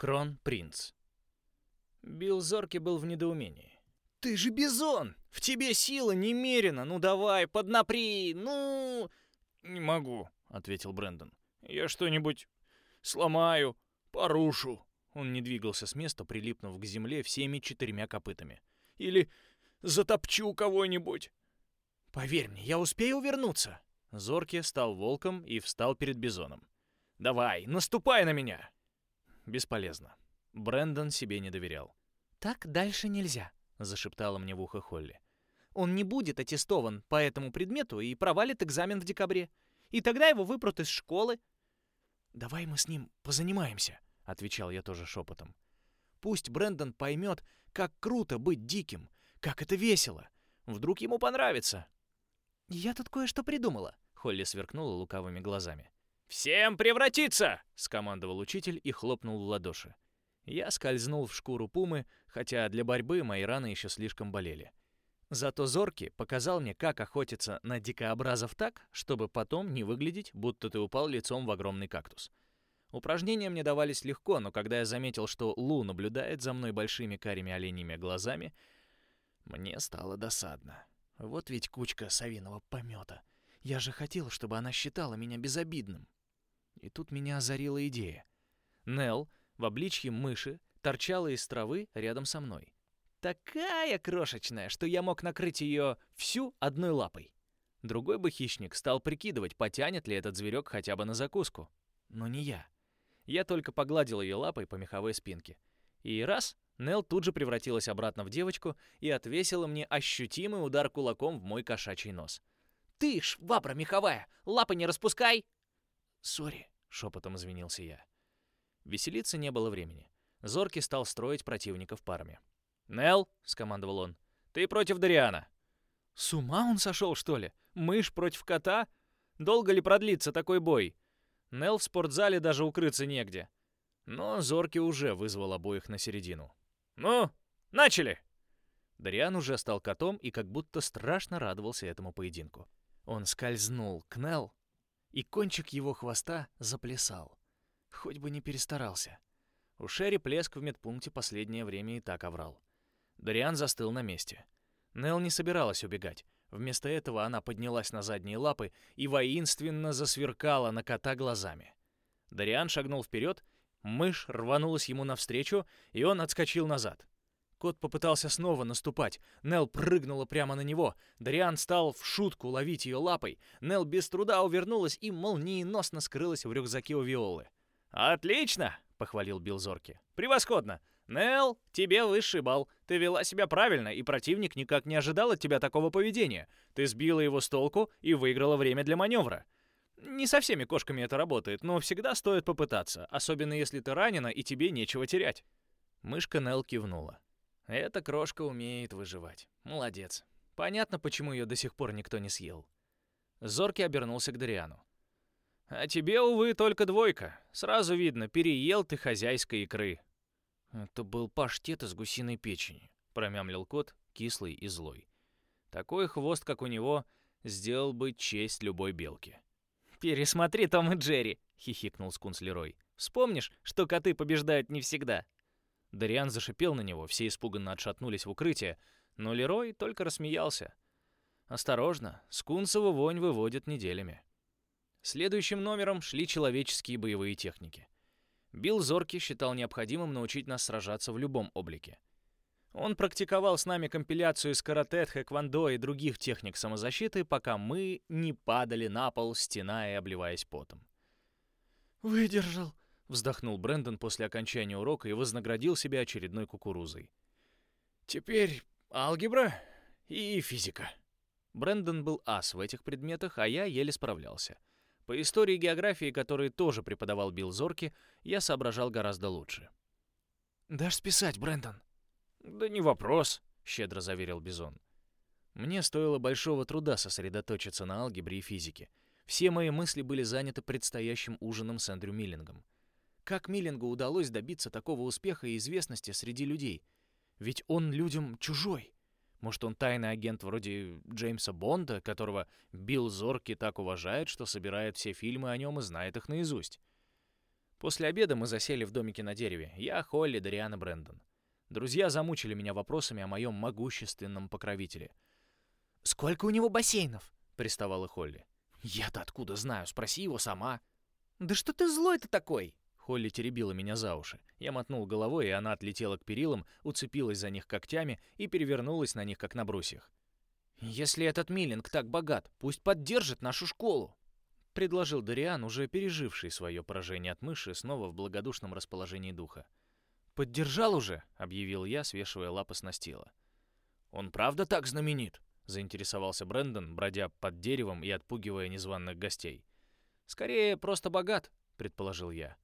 Крон-принц. Билл Зорки был в недоумении. «Ты же бизон! В тебе сила немерена! Ну давай, поднапри! Ну...» «Не могу», — ответил Брэндон. «Я что-нибудь сломаю, порушу». Он не двигался с места, прилипнув к земле всеми четырьмя копытами. «Или затопчу кого-нибудь». «Поверь мне, я успею вернуться». Зорки стал волком и встал перед бизоном. «Давай, наступай на меня!» Бесполезно. Брэндон себе не доверял. «Так дальше нельзя», — зашептала мне в ухо Холли. «Он не будет аттестован по этому предмету и провалит экзамен в декабре. И тогда его выпрут из школы». «Давай мы с ним позанимаемся», — отвечал я тоже шепотом. «Пусть Брэндон поймет, как круто быть диким, как это весело. Вдруг ему понравится». «Я тут кое-что придумала», — Холли сверкнула лукавыми глазами. «Всем превратиться!» — скомандовал учитель и хлопнул в ладоши. Я скользнул в шкуру пумы, хотя для борьбы мои раны еще слишком болели. Зато Зорки показал мне, как охотиться на дикообразов так, чтобы потом не выглядеть, будто ты упал лицом в огромный кактус. Упражнения мне давались легко, но когда я заметил, что Лу наблюдает за мной большими карими оленями глазами, мне стало досадно. Вот ведь кучка совиного помета. Я же хотел, чтобы она считала меня безобидным. И тут меня озарила идея. Нел в обличье мыши торчала из травы рядом со мной. Такая крошечная, что я мог накрыть ее всю одной лапой. Другой бы хищник стал прикидывать, потянет ли этот зверек хотя бы на закуску. Но не я. Я только погладил ее лапой по меховой спинке. И раз Нел тут же превратилась обратно в девочку и отвесила мне ощутимый удар кулаком в мой кошачий нос. «Ты, швабра меховая, лапы не распускай!» «Сори», — шепотом извинился я. Веселиться не было времени. Зорки стал строить противников парами. «Нел», — скомандовал он, — «ты против Дариана». «С ума он сошел, что ли? Мышь против кота? Долго ли продлится такой бой? Нел в спортзале даже укрыться негде». Но Зорки уже вызвал обоих на середину. «Ну, начали!» Дариан уже стал котом и как будто страшно радовался этому поединку. Он скользнул к Нел, и кончик его хвоста заплясал. Хоть бы не перестарался. У Шерри плеск в медпункте последнее время и так оврал. Дариан застыл на месте. Нел не собиралась убегать. Вместо этого она поднялась на задние лапы и воинственно засверкала на кота глазами. Дариан шагнул вперед Мышь рванулась ему навстречу, и он отскочил назад. Кот попытался снова наступать. Нел прыгнула прямо на него. Дариан стал в шутку ловить ее лапой. Нел без труда увернулась и молниеносно скрылась в рюкзаке у Виолы. «Отлично!» — похвалил Билл Зорки. «Превосходно! Нел, тебе высший балл. Ты вела себя правильно, и противник никак не ожидал от тебя такого поведения. Ты сбила его с толку и выиграла время для маневра. Не со всеми кошками это работает, но всегда стоит попытаться, особенно если ты ранена и тебе нечего терять. Мышка Нел кивнула. Эта крошка умеет выживать. Молодец. Понятно, почему ее до сих пор никто не съел. Зорки обернулся к Дариану. «А тебе, увы, только двойка. Сразу видно, переел ты хозяйской икры». «Это был паштет из гусиной печени», — промямлил кот, кислый и злой. «Такой хвост, как у него, сделал бы честь любой белке». «Пересмотри Том и Джерри», — хихикнул Скунс Лерой. «Вспомнишь, что коты побеждают не всегда?» Дариан зашипел на него, все испуганно отшатнулись в укрытие, но Лерой только рассмеялся. «Осторожно, скунсову вонь выводят неделями». Следующим номером шли человеческие боевые техники. Билл Зорки считал необходимым научить нас сражаться в любом облике — он практиковал с нами компиляцию из карате, хэквондо и других техник самозащиты, пока мы не падали на пол, стеная и обливаясь потом. «Выдержал», — вздохнул Брэндон после окончания урока и вознаградил себя очередной кукурузой. «Теперь алгебра и физика». Брэндон был ас в этих предметах, а я еле справлялся. По истории и географии, которые тоже преподавал Билл Зорки, я соображал гораздо лучше. «Дашь списать, Брэндон?» «Да не вопрос», — щедро заверил Бизон. Мне стоило большого труда сосредоточиться на алгебре и физике. Все мои мысли были заняты предстоящим ужином с Эндрю Миллингом. Как Миллингу удалось добиться такого успеха и известности среди людей? Ведь он людям чужой. Может, он тайный агент вроде Джеймса Бонда, которого Билл Зорки так уважает, что собирает все фильмы о нем и знает их наизусть. После обеда мы засели в домике на дереве. Я, Холли, Дариан Брэндон. Друзья замучили меня вопросами о моем могущественном покровителе. «Сколько у него бассейнов?» — приставала Холли. «Я-то откуда знаю? Спроси его сама». «Да что ты злой-то такой?» Холли теребила меня за уши. Я мотнул головой, и она отлетела к перилам, уцепилась за них когтями и перевернулась на них, как на брусьях. «Если этот Миллинг так богат, пусть поддержит нашу школу», — предложил Дариан, уже переживший свое поражение от мыши, снова в благодушном расположении духа. «Поддержал уже», — объявил я, свешивая лапы с настила. «Он правда так знаменит?» — заинтересовался Брэндон, бродя под деревом и отпугивая незваных гостей. «Скорее, просто богат», — предположил я.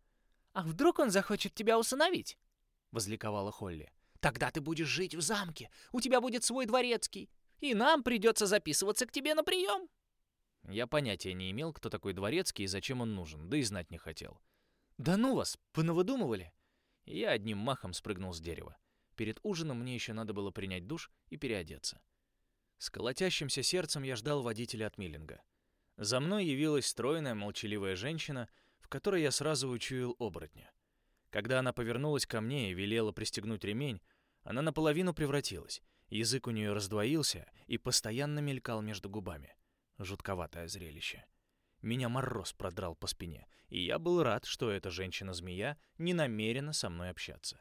«А вдруг он захочет тебя усыновить?» — возликовала Холли. «Тогда ты будешь жить в замке, у тебя будет свой дворецкий, и нам придется записываться к тебе на прием». Я понятия не имел, кто такой дворецкий и зачем он нужен, да и знать не хотел. «Да ну вас, понавыдумывали!» Я одним махом спрыгнул с дерева. Перед ужином мне еще надо было принять душ и переодеться. С колотящимся сердцем я ждал водителя от Миллинга. За мной явилась стройная, молчаливая женщина, в которой я сразу учуял оборотня. Когда она повернулась ко мне и велела пристегнуть ремень, она наполовину превратилась. Язык у нее раздвоился и постоянно мелькал между губами. Жутковатое зрелище. Меня мороз продрал по спине, и я был рад, что эта женщина-змея не намерена со мной общаться.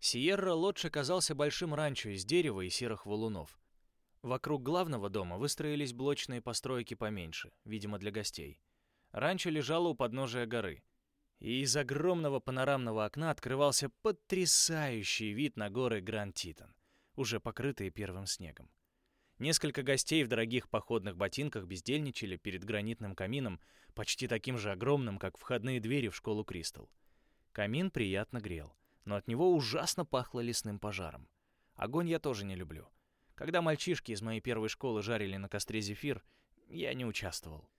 Сиерра-Лодж оказался большим ранчо из дерева и серых валунов. Вокруг главного дома выстроились блочные постройки поменьше, видимо, для гостей. Ранчо лежало у подножия горы, и из огромного панорамного окна открывался потрясающий вид на горы Гранд-Титан, уже покрытые первым снегом. Несколько гостей в дорогих походных ботинках бездельничали перед гранитным камином, почти таким же огромным, как входные двери в школу Кристал. Камин приятно грел, но от него ужасно пахло лесным пожаром. Огонь я тоже не люблю. Когда мальчишки из моей первой школы жарили на костре зефир, я не участвовал.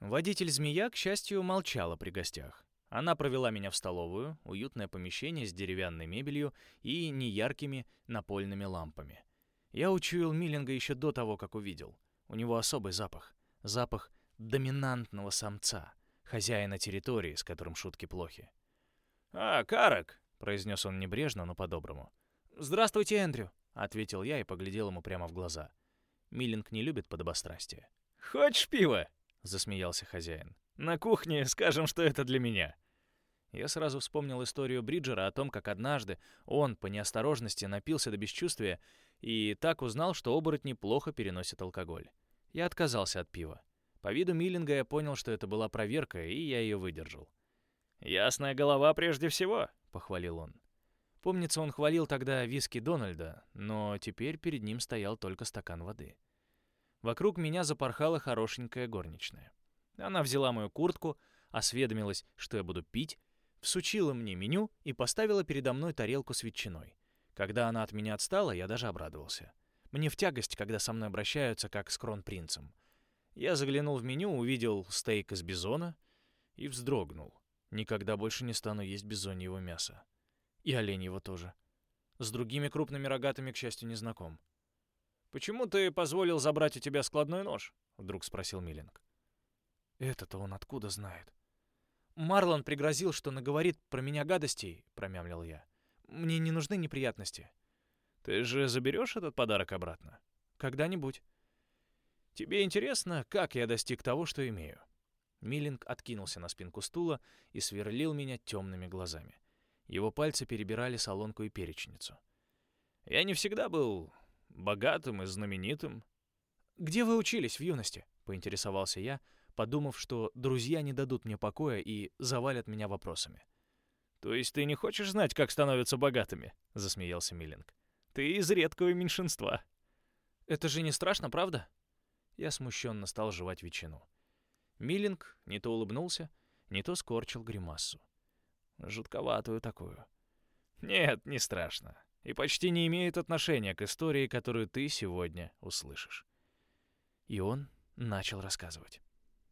Водитель «Змея», к счастью, молчала при гостях. Она провела меня в столовую, уютное помещение с деревянной мебелью и неяркими напольными лампами. Я учуял Миллинга еще до того, как увидел. У него особый запах. Запах доминантного самца, хозяина территории, с которым шутки плохи. «А, Карак!» — произнес он небрежно, но по-доброму. «Здравствуйте, Эндрю!» — ответил я и поглядел ему прямо в глаза. Миллинг не любит подобострастия. «Хочешь пива?» — засмеялся хозяин. «На кухне скажем, что это для меня». Я сразу вспомнил историю Бриджера о том, как однажды он по неосторожности напился до бесчувствия и так узнал, что оборотни плохо переносят алкоголь. Я отказался от пива. По виду Миллинга я понял, что это была проверка, и я ее выдержал. «Ясная голова прежде всего», — похвалил он. Помнится, он хвалил тогда виски Дональда, но теперь перед ним стоял только стакан воды. Вокруг меня запорхала хорошенькая горничная. Она взяла мою куртку, осведомилась, что я буду пить, всучила мне меню и поставила передо мной тарелку с ветчиной. Когда она от меня отстала, я даже обрадовался. Мне в тягость, когда со мной обращаются как с кронпринцем. Я заглянул в меню, увидел стейк из бизона и вздрогнул. Никогда больше не стану есть бизоньего мяса. И оленьего тоже. С другими крупными рогатыми, к счастью, не знаком. «Почему ты позволил забрать у тебя складной нож?» — вдруг спросил Миллинг. «Это-то он откуда знает?» «Марлон пригрозил, что наговорит про меня гадостей», — промямлил я. Мне не нужны неприятности. Ты же заберешь этот подарок обратно? Когда-нибудь. Тебе интересно, как я достиг того, что имею? Миллинг откинулся на спинку стула и сверлил меня темными глазами. Его пальцы перебирали солонку и перечницу. Я не всегда был богатым и знаменитым. «Где вы учились в юности?» — поинтересовался я, подумав, что друзья не дадут мне покоя и завалят меня вопросами. «То есть ты не хочешь знать, как становятся богатыми?» — засмеялся Миллинг. «Ты из редкого меньшинства». «Это же не страшно, правда?» Я смущенно стал жевать ветчину. Миллинг не то улыбнулся, не то скорчил гримассу. Жутковатую такую. «Нет, не страшно. И почти не имеет отношения к истории, которую ты сегодня услышишь». И он начал рассказывать.